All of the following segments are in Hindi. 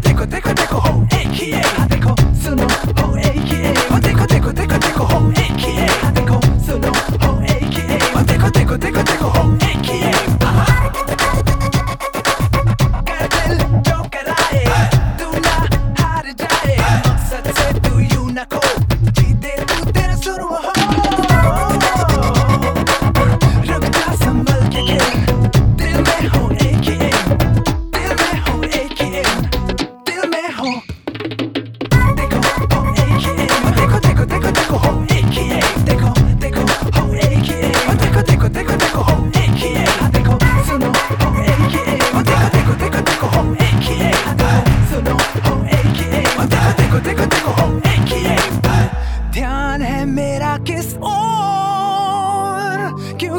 discoteco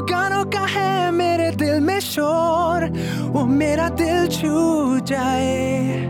गानों का है मेरे दिल में शोर वो मेरा दिल छू जाए।